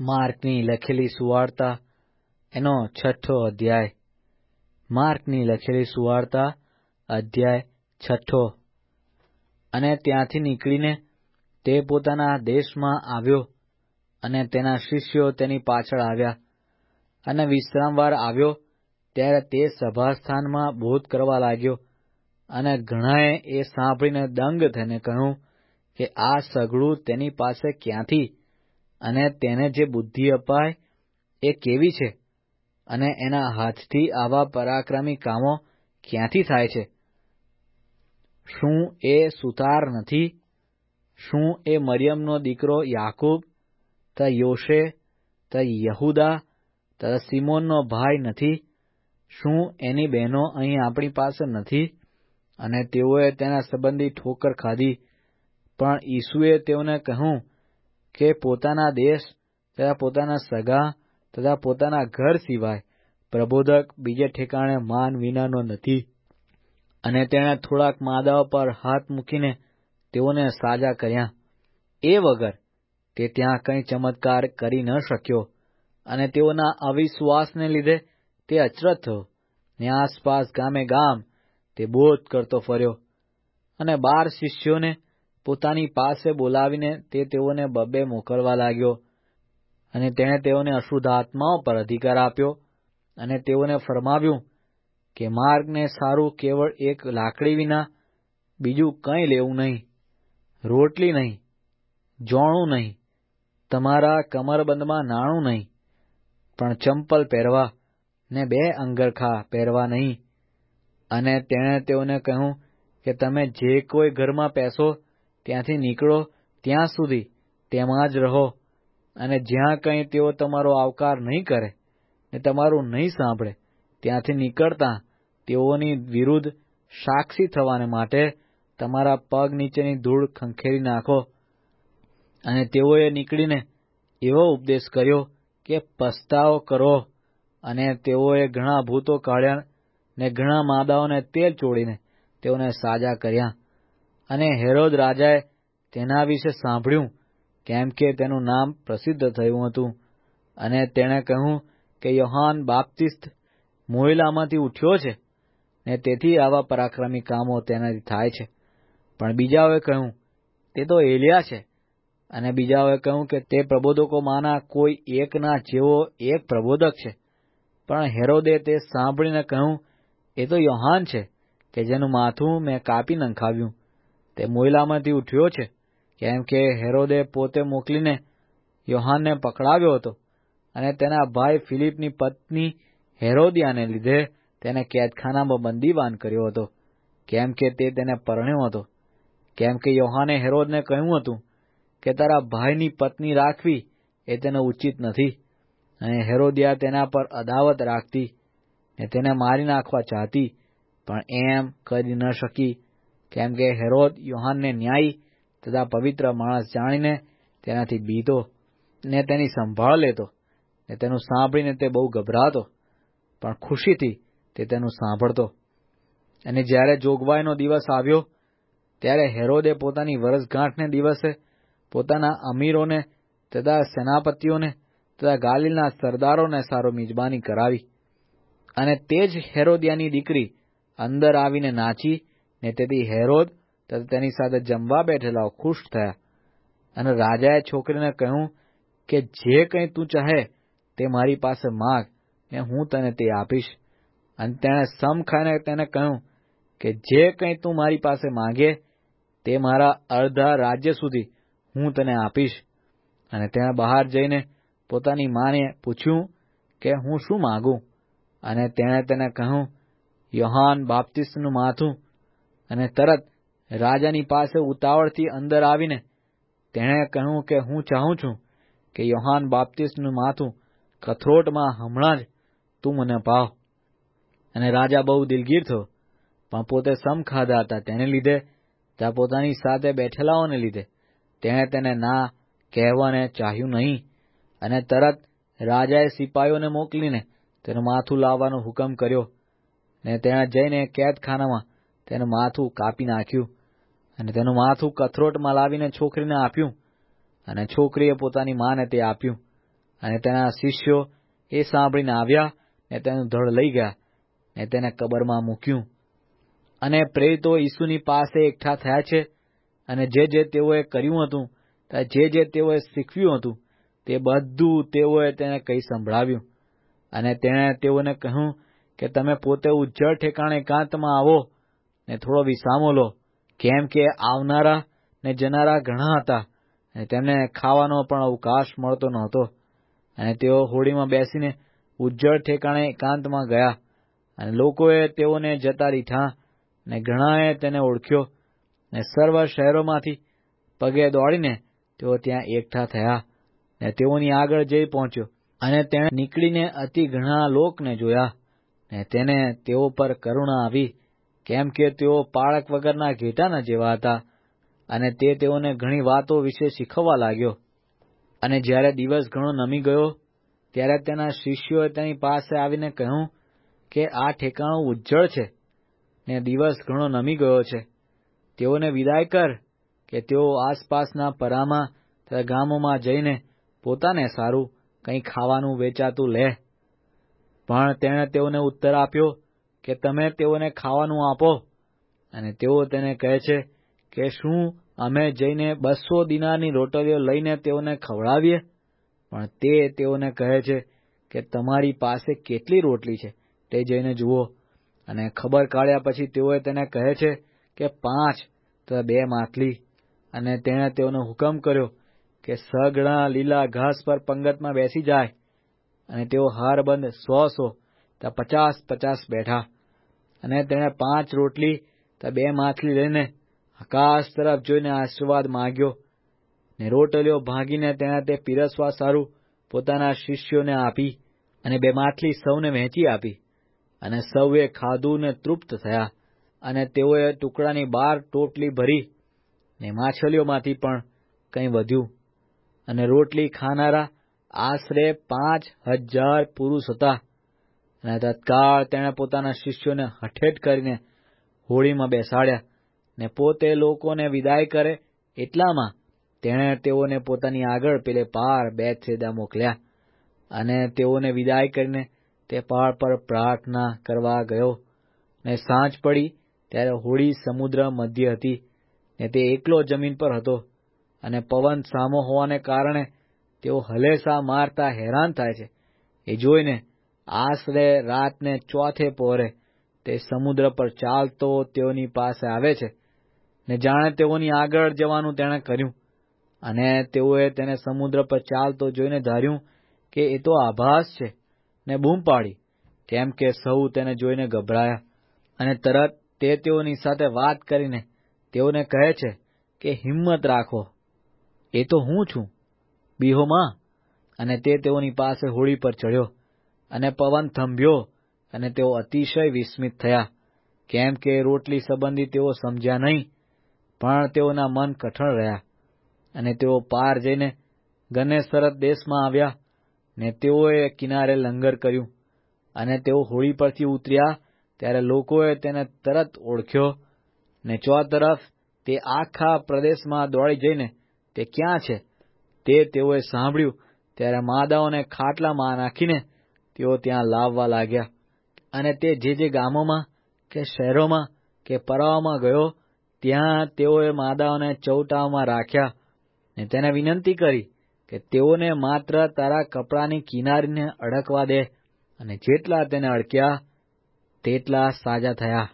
માર્કની લખેલી સુવાર્તા, એનો છઠ્ઠો અધ્યાય. માર્કની લખેલી સુવાર્તા, અધ્યાય છઠ્ઠો. અને ત્યાંથી નીકળીને તે પોતાના દેશમાં આવ્યો અને તેના શિષ્યો તેની પાછળ આવ્યા. અને વિશ્રામવાર આવ્યો ત્યારે તે સભાસ્થાનમાં બોધ કરવા લાગ્યો અને ઘણાએ એ સાંભળીને દંગ થઈને કહ્યું કે આ સઘળું તેની પાસે ક્યાંથી અને તેને જે બુદ્ધિ અપાય એ કેવી છે? અને એના હાથથી આવા પરાક્રમી કામો ક્યાંથી થાય છે? શું એ સુતાર નથી? શું એ મરિયમનો દીકરો યાકૂબ, ત યોશે, ત યહુદા, ત સિમોનનો ભાઈ નથી? શું એની બહેનો અહીં આપણી પાસે નથી? અને તેઓએ તેના સંબંધી ઠોકર ખાધી. પણ ઈસુએ તેઓને કહ્યું કે પોતાના દેશ, તથા પોતાના સગા, તથા પોતાના ઘર સિવાય પ્રબોધક બીજે ઠેકાણે માન વિનાનો નથી. અને તેણે થોડાક માદાઓ પર હાથ મૂકીને તેઓને સાજા કર્યા. એ વગર તે ત્યાં કંઈ ચમત્કાર કરી ન શક્યો અને તેઓના અવિશ્વાસને લીધે તે અચરજ થયો. ને આસપાસ ગામે ગામ તે બોધ કરતો ફર્યો અને બાર શિષ્યોને પોતાની પાસે બોલાવીને તે તેઓને બબ્બે મોકલવા લાગ્યો અને તેણે તેઓને અશુદ્ધ આત્માઓ પર અધિકાર આપ્યો અને તેઓને ફરમાવ્યું કે માર્ગને સારું કેવળ એક લાકડી વિના, બીજું કંઈ લેવું નહીં, રોટલી નહીં, જોણું નહીં, તમારા કમરબંધમાં નાણું નહીં, પણ ચંપલ પહેરવા ને બે અંગરખા પહેરવા નહીં. અને તેણે તેઓને કહ્યું કે તમે જે કોઈ ઘરમાં પેસો ત્યાંથી નીકળો, ત્યાં સુધી તેમાં જ રહો અને જ્યાં કંઈ તેઓ તમારો આવકાર નહીં કરે ને તમારું નહીં સાંભળે, ત્યાંથી નીકળતા તેઓની વિરુદ્ધ સાક્ષી થવાને માટે તમારા પગ નીચેની ધૂળ ખંખેરી નાખો અને તેઓએ નીકળીને એવો ઉપદેશ કર્યો કે પસ્તાવો કરો અને તેઓએ ઘણા ભૂતો કાઢ્યા ને ઘણા માદાઓને તેલ ચોડીને તેઓને સાજા કર્યા. અને હેરોદ રાજાએ તેના વિશે સાંભળ્યું, કેમ કે તેનું નામ પ્રસિદ્ધ થયું હતું. અને તેણે કહ્યું કે યોહાન બાપ્તિસ્ત મોઇલામાંથી ઉઠ્યો છે ને તેથી આવા પરાક્રમી કામો તેનાથી થાય છે. પણ બીજાઓએ કહ્યું, તે તો એલિયા છે. અને બીજાઓએ કહ્યું કે તે પ્રબોધકોમાંના કોઈ એકના જેવો એક પ્રબોધક છે. પણ હેરોદે તે સાંભળીને કહ્યું, એ તો યોહાન છે કે જેનું માથું મેં કાપી નંખાવ્યું. તે મોઇલામાંથી ઉઠ્યો છે, કેમ કે હેરોદે પોતે મોકલીને યોહાનને પકડાવ્યો હતો અને તેના ભાઈ ફિલિપની પત્ની હેરોદિયાને લીધે તેને કેદખાનામાં બંદીવાન કર્યો હતો, કેમ કે તે તેને પરણ્યો હતો. કેમ કે યોહાને હેરોદને કહ્યું હતું કે તારા ભાઈની પત્ની રાખવી એ તેને ઉચિત નથી અને હેરોદિયા તેના પર અદાવત રાખતી ને તેને મારી નાખવા ચાહતી, પણ એમ કરી ન શકી કેમ કે હેરોદ યોહાનને ન્યાયી તથા પવિત્ર માણસ જાણીને તેનાથી બીતો ને તેની સંભાળ લેતો ને તેનું સાંભળીને તે બહુ ગભરાતો, પણ ખુશીથી તે તેનું સાંભળતો. અને જ્યારે જોગવાઈનો દિવસ આવ્યો, ત્યારે હેરોદે પોતાની વરસગાંઠને દિવસે પોતાના અમીરોને તથા સેનાપતિઓને તથા ગાલિલના સરદારોને સારો મિજબાની કરાવી. અને તે જ હેરોદિયાની દીકરી અંદર આવીને નાચી ને તેથી હેરોદ તથા તેની સાથે જમવા બેઠેલાઓ ખુશ થયા. અને રાજાએ છોકરીને કહ્યું કે જે કંઈ તું ચાહે તે મારી પાસે માગ ને હું તને તે આપીશ. અને તેણે સમ ખાઈને તેને કહ્યું કે જે કંઈ તું મારી પાસે માંગે તે મારા અડધા રાજ્ય સુધી હું તને આપીશ. અને તેણે બહાર જઈને પોતાની માને પૂછ્યું કે હું શું માગું? અને તેણે તેને કહ્યું, યોહાન બાપ્તિસ્તનું માથું અને તરત રાજાની પાસે ઉતાવળથી અંદર આવીને તેણે કહ્યું કે હું ચાહું છું કે યોહાન બાપ્તિસ્ટનું માથું કથરોટમાં હમણાં જ તું મને પાવ. અને રાજા બહુ દિલગીર થયો, પણ પોતે સમ ખાધા હતા તેને લીધે ત્યાં પોતાની સાથે બેઠેલાઓને લીધે. તેણે તેને ના કહેવાને ચાહ્યું નહીં. અને તરત રાજાએ સિપાહીઓને મોકલીને તેનું માથું લાવવાનો હુકમ કર્યો. ને તેણે જઈને કેદખાનામાં તેનું માથું કાપી નાખ્યું અને તેનું માથું કથરોટમાં લાવીને છોકરીને આપ્યું અને છોકરીએ પોતાની માને તે આપ્યું અને તેના શિષ્યો એ સાંભળીને આવ્યા ને તેનું ધડ લઈ ગયા ને તેને કબરમાં મૂક્યું. અને પ્રેરિતો ઈસુની પાસે એકઠા થયા છે અને જે જે તેઓએ કર્યું હતું જે જે તેઓએ શીખવ્યું હતું, તે બધું તેઓએ તેને કહી સંભળાવ્યું. અને તેણે તેઓને કહ્યું કે તમે પોતે ઉજ્જળ ઠેકાણે એકાંતમાં આવો. ને થોડો વિસામો લો. કેમ કે આવનારા ને જનારા ઘણા હતા અને તેમને ખાવાનો પણ અવકાશ મળતો નહોતો. અને તેઓ હોડીમાં બેસીને ઉજ્જળ ઠેકાણે એકાંતમાં ગયા અને લોકોએ તેઓને જતા રીઠા ને ઘણાએ તેને ઓળખ્યો ને સર્વ શહેરોમાંથી પગે દોડીને તેઓ ત્યાં એકઠા થયા ને તેઓની આગળ જઈ પહોંચ્યો અને તેણે નીકળીને અતિ ઘણા લોકને જોયા ને તેને તેઓ પર કરુણા આવી. કેમ કે તેઓ પાળક વગરના ઘેટાના જેવા હતા અને તે તેઓને ઘણી વાતો વિશે શીખવવા લાગ્યો. અને જ્યારે દિવસ ઘણો નમી ગયો, ત્યારે તેના શિષ્યોએ તેની પાસે આવીને કહ્યું કે આ ઠેકાણું ઉજ્જળ છે ને દિવસ ઘણો નમી ગયો છે. તેઓને વિદાય કર કે તેઓ આસપાસના પરામાં તથા ગામોમાં જઈને પોતાને સારું કંઈ ખાવાનું વેચાતું લે. પણ તેણે તેઓને ઉત્તર આપ્યો કે તમે તેઓને ખાવાનું આપો. અને તેઓ તેને કહે છે કે શું અમે જઈને બસો દિનારની રોટલીઓ લઈને તેઓને ખવડાવીએ? પણ તે તેઓને કહે છે કે તમારી પાસે કેટલી રોટલી છે? તે જઈને જુઓ. અને ખબર કાઢ્યા પછી તેઓએ તેને કહે છે કે પાંચ તથા બે માટલી. અને તેણે તેઓને હુકમ કર્યો કે સઘળા લીલા ઘાસ પર પંગતમાં બેસી જાય. અને તેઓ હારબંધ સો સો ત્યાં પચાસ પચાસ બેઠા. અને તેણે પાંચ રોટલી ત્યાં બે માછલી લઈને આકાશ તરફ જોઈને આશીર્વાદ માગ્યો ને રોટલીઓ ભાંગીને તેણે તે પીરસવા સારું પોતાના શિષ્યોને આપી અને બે માછલી સૌને વહેંચી આપી. અને સૌએ ખાધું ને તૃપ્ત થયા. અને તેઓએ ટુકડાની બાર ટોટલી ભરી ને માછલીઓમાંથી પણ કંઈ વધ્યું. અને રોટલી ખાનારા આશરે પાંચ હજાર પુરુષ હતા. અને તત્કાળ તેણે પોતાના શિષ્યોને હઠેટ કરીને હોળીમાં બેસાડ્યા ને પોતે લોકોને વિદાય કરે એટલામાં તેણે તેઓને પોતાની આગળ પેલે પાર છેદા મોકલ્યા અને તેઓને વિદાય કરીને તે પહાડ પર પ્રાર્થના કરવા ગયો. ને સાંજ પડી ત્યારે હોળી સમુદ્ર મધ્ય હતી ને તે એકલો જમીન પર હતો અને પવન સામો હોવાને કારણે તેઓ હલેસા મારતા હેરાન થાય છે. એ જોઈને આશરે રાતને ચોથે પહોરે તે સમુદ્ર પર ચાલતો તેઓની પાસે આવે છે ને જાણે તેઓની આગળ જવાનું તેણે કર્યું. અને તેઓએ તેને સમુદ્ર પર ચાલતો જોઈને ધાર્યું કે એ તો આભાસ છે ને બૂમ પાડી, કેમ કે સૌ તેને જોઈને ગભરાયા. અને તરત તે તેઓની સાથે વાત કરીને તેઓને કહે છે કે હિંમત રાખો, એ તો હું છું, બીહોમાં. અને તે તેઓની પાસે હોળી પર ચડ્યો અને પવન થંભ્યો અને તેઓ અતિશય વિસ્મિત થયા. કેમ કે રોટલી સંબંધી તેઓ સમજ્યા નહીં, પણ તેઓના મન કઠણ રહ્યા અને તેઓ પાર જઈને ગનેસરત દેશમાં આવ્યા ને તેઓએ કિનારે લંગર કર્યું અને તેઓ હોળી પરથી ઉતર્યા ત્યારે લોકોએ તેને તરત ઓળખ્યો ને ચોતરફ તે આખા પ્રદેશમાં દોડી જઈને તે ક્યાં છે તે તેઓએ સાંભળ્યું ત્યારે માદાઓને ખાટલામાં નાખીને તેઓ ત્યાં લાવવા લાગ્યા. અને તે જે જે ગામોમાં કે શહેરોમાં કે પરાઓમાં ગયો, ત્યાં તેઓએ માદાઓને ચૌટાઓમાં રાખ્યા ને તેને વિનંતી કરી કે તેઓને માત્ર તારા કપડાની કિનારીને અડકવા દે અને જેટલા તેને અડક્યા, તેટલા સાજા થયા.